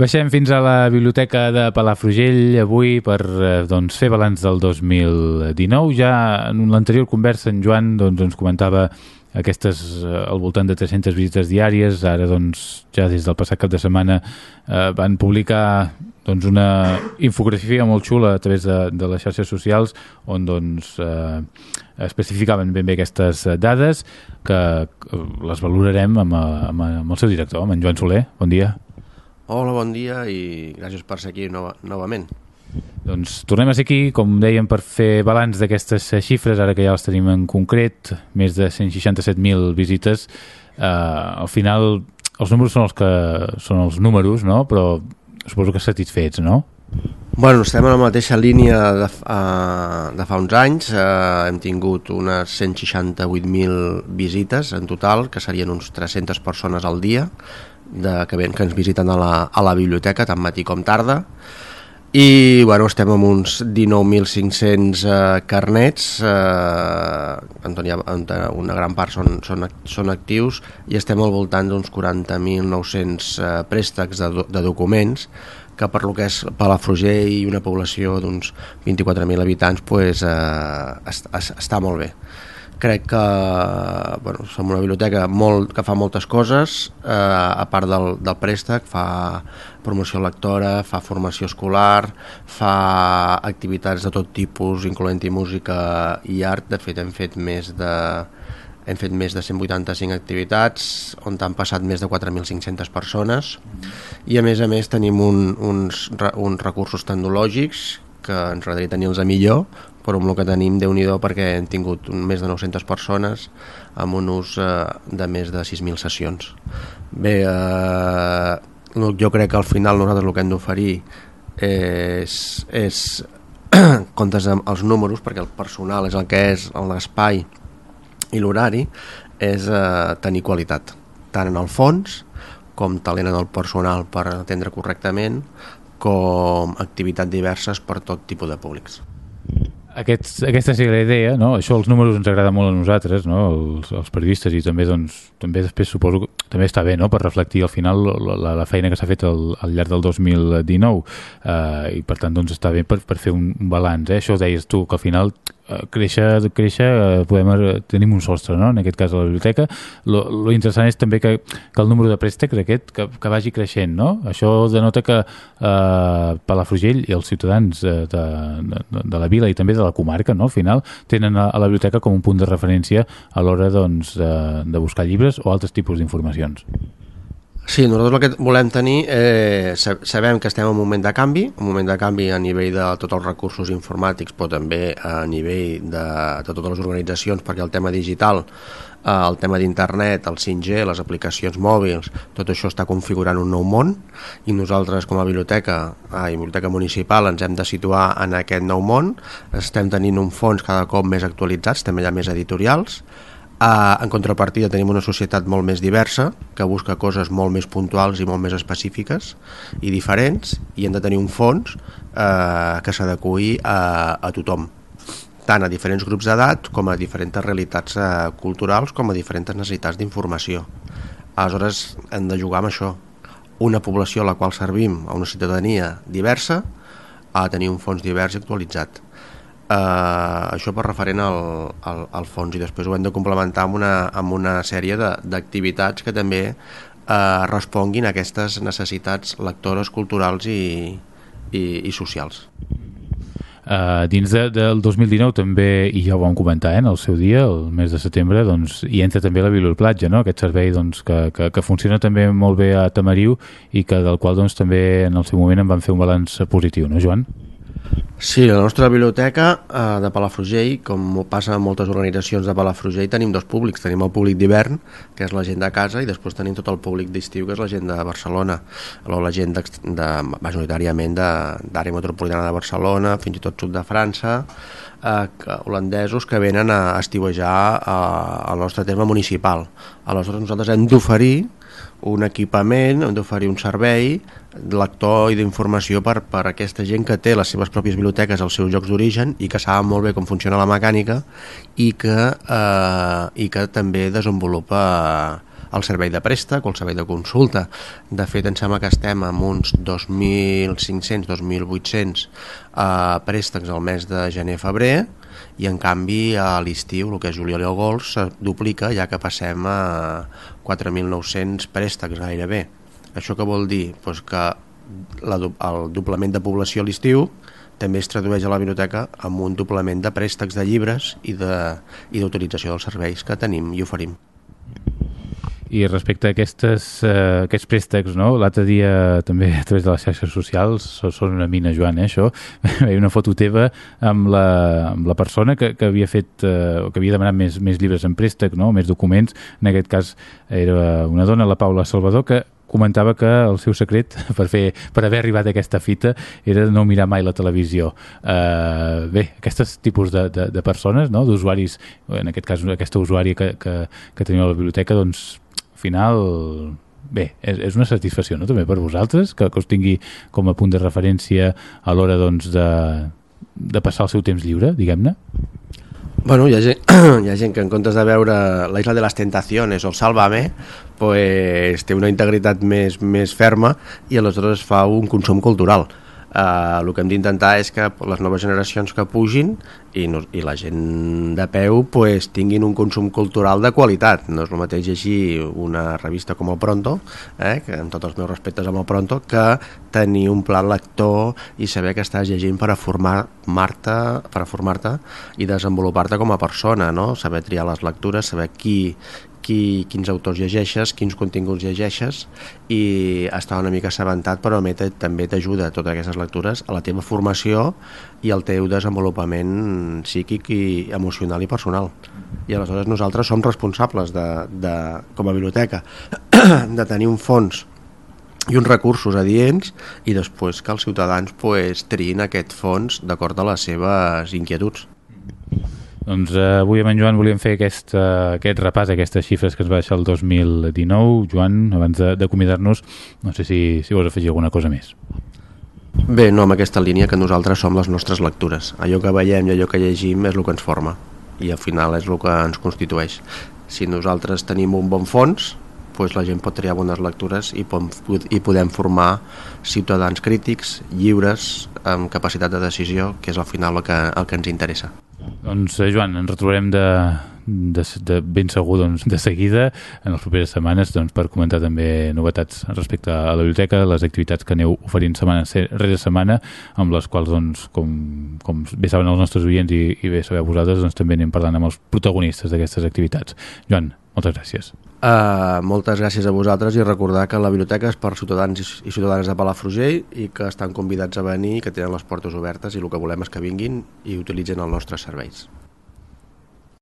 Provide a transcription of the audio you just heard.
Baixem fins a la biblioteca de Palafrugell avui per eh, doncs, fer balanç del 2019. Ja en l'anterior conversa en Joan doncs, ens comentava aquestes eh, al voltant de 300 visites diàries. Ara doncs, ja des del passat cap de setmana eh, van publicar doncs, una infografia molt xula a través de, de les xarxes socials on doncs, eh, especificaven ben bé aquestes dades que les valorarem amb, amb, amb el seu director, amb en Joan Soler. Bon dia. Hola, bon dia i gràcies per ser aquí nova, novament. Doncs tornem a ser aquí, com dèiem, per fer balanç d'aquestes xifres, ara que ja les tenim en concret, més de 167.000 visites. Uh, al final, els números són els que són els números, no? però suposo que satisfets, no? Bueno, estem a la mateixa línia de, uh, de fa uns anys, uh, hem tingut unes 168.000 visites en total, que serien uns 300 persones al dia, de, que, ven, que ens visiten a la, a la biblioteca, tant matí com tarda, i bueno, estem amb uns 19.500 eh, carnets, eh, on una gran part són, són, són actius, i estem al voltant d'uns 40.900 eh, préstecs de, de documents, que per lo que és Palafrugell i una població d'uns 24.000 habitants pues, eh, es, es, està molt bé crec que bueno, som una biblioteca molt, que fa moltes coses, eh, a part del, del préstec, fa promoció lectora, fa formació escolar, fa activitats de tot tipus, incloent-hi música i art. De fet, hem fet més de hem fet més de 185 activitats on han passat més de 4.500 persones i a més a més tenim un, uns, uns recursos tecnològics que ens agradaria tenir-los a millor, però amb el que tenim, déu nhi perquè hem tingut més de 900 persones amb un ús eh, de més de 6.000 sessions. Bé, eh, jo crec que al final nosaltres el que hem d'oferir és, és comptes amb els números, perquè el personal és el que és l'espai i l'horari, és eh, tenir qualitat, tant en el fons com talent en el personal per atendre correctament, com activitats diverses per tot tipus de públics. Aquest, aquesta seria la idea, no? Això els números ens agrada molt a nosaltres, no? Els, els periodistes i també, doncs, també després suposo que també està bé, no? Per reflectir al final la, la feina que s'ha fet al, al llarg del 2019 eh, i per tant doncs està bé per, per fer un, un balanç, eh? Això ho deies tu, que al final créixer, créixer eh, podem, tenim un sostre no? en aquest cas a la biblioteca lo, lo interessant és també que, que el número de préstecs aquest que, que vagi creixent no? això denota que eh, Palafrugell i els ciutadans de, de, de, de la vila i també de la comarca no? al final tenen a, a la biblioteca com un punt de referència a l'hora doncs, de, de buscar llibres o altres tipus d'informacions Sí, nosaltres el que volem tenir, eh, sabem que estem en un moment de canvi, un moment de canvi a nivell de tots els recursos informàtics, però també a nivell de, de totes les organitzacions, perquè el tema digital, eh, el tema d'internet, el 5G, les aplicacions mòbils, tot això està configurant un nou món i nosaltres com a biblioteca eh, i biblioteca municipal ens hem de situar en aquest nou món, estem tenint un fons cada cop més actualitzats, també hi ha més editorials, en contrapartida tenim una societat molt més diversa, que busca coses molt més puntuals i molt més específiques i diferents, i hem de tenir un fons uh, que s'adequi a, a tothom, tant a diferents grups d'edat com a diferents realitats uh, culturals com a diferents necessitats d'informació. Aleshores hem de jugar amb això. Una població a la qual servim, a una ciutadania diversa, ha de tenir un fons divers i actualitzat eh, això per referent al, al, al fons i després ho hem de complementar amb una, amb una sèrie d'activitats que també eh, responguin a aquestes necessitats lectores, culturals i, i, i socials. Uh, dins de, del 2019 també, i ja ho vam comentar eh, en el seu dia, el mes de setembre, doncs, hi entra també la Biblioplatja, no? aquest servei doncs, que, que, que funciona també molt bé a Tamariu i que del qual doncs, també en el seu moment en van fer un balanç positiu, no Joan? Sí, la nostra biblioteca eh, de Palafrugell, com passa en moltes organitzacions de Palafrugell, tenim dos públics. Tenim el públic d'hivern, que és la gent de casa, i després tenim tot el públic d'estiu, que és la gent de Barcelona. O la gent de, de, majoritàriament d'àrea metropolitana de Barcelona, fins i tot sud de França, eh, holandesos que venen a estiuejar eh, al nostre terme municipal. Aleshores nosaltres hem d'oferir un equipament, hem d'oferir un servei lector i d'informació per, per aquesta gent que té les seves pròpies biblioteques als seus llocs d'origen i que saben molt bé com funciona la mecànica i que, eh, i que també desenvolupa el servei de préstec o el servei de consulta. De fet, em sembla que estem amb uns 2.500, 2.800 eh, préstecs al mes de gener-febrer i en canvi a l'estiu, el que és juliol i agost, se duplica ja que passem a 4.900 préstecs gairebé. Això què vol dir? Pues que la, el doblament de població a l'estiu també es tradueix a la biblioteca amb un doblament de préstecs de llibres i d'utilització de, dels serveis que tenim i oferim. I respecte a aquestes, uh, aquests préstecs, no? l'altre dia també a través de les xarxes socials, són una mina, Joan, eh, això, hi una foto teva amb la, amb la persona que, que havia fet, uh, que havia demanat més, més llibres en préstec, no? més documents, en aquest cas era una dona, la Paula Salvador, que comentava que el seu secret per, fer, per haver arribat a aquesta fita era no mirar mai la televisió. Uh, bé, aquests tipus de, de, de persones, no? d'usuaris, en aquest cas aquesta usuària que, que, que teniu a la biblioteca, doncs final bé, és, és una satisfacció no? també per vosaltres, que, que us tingui com a punt de referència a l'hora doncs, de, de passar el seu temps lliure, diguem-ne? Bueno, hi ha, gent, hi ha gent que en comptes de veure la Isla de les Tentaciones o el Sálvame, pues, té una integritat més, més ferma i aleshores fa un consum cultural eh, el que hem d'intentar és que les noves generacions que pugin i, no, i la gent de peu pues, tinguin un consum cultural de qualitat. No és el mateix llegir una revista com el Pronto, eh, que amb tots els meus respectes amb el Pronto, que tenir un pla lector i saber que estàs llegint per a formar-te per a formar-te i desenvolupar-te com a persona, no? saber triar les lectures, saber qui, qui, quins autors llegeixes, quins continguts llegeixes i estar una mica assabentat però també t'ajuda totes aquestes lectures a la teva formació i al teu desenvolupament psíquic i emocional i personal i aleshores nosaltres som responsables de, de, com a biblioteca de tenir un fons i uns recursos adients i després que els ciutadans pues, triïn aquest fons d'acord a les seves inquietuds. Doncs eh, avui amb en Joan volíem fer aquest, uh, aquest repàs, aquestes xifres que ens va deixar el 2019. Joan, abans d'acomiadar-nos, no sé si, si vols afegir alguna cosa més. Bé, no, amb aquesta línia que nosaltres som les nostres lectures. Allò que veiem i allò que llegim és el que ens forma i al final és el que ens constitueix. Si nosaltres tenim un bon fons, doncs la gent pot triar bones lectures i, pom, i podem formar ciutadans crítics, lliures, amb capacitat de decisió, que és al final el que, el que ens interessa. Doncs, eh, Joan, ens retrobarem de, de, de ben segur doncs, de seguida en les properes setmanes doncs, per comentar també novetats respecte a la biblioteca, les activitats que aneu oferint setmana rere setmana, amb les quals, doncs, com, com bé saben els nostres oients i, i bé sabeu vosaltres, doncs, també anem parlant amb els protagonistes d'aquestes activitats. Joan, moltes gràcies. Uh, moltes gràcies a vosaltres i recordar que la biblioteca és per ciutadans i ciutadanes de Palafrugell i que estan convidats a venir, que tenen les portes obertes i el que volem és que vinguin i utilitzen els nostres serveis.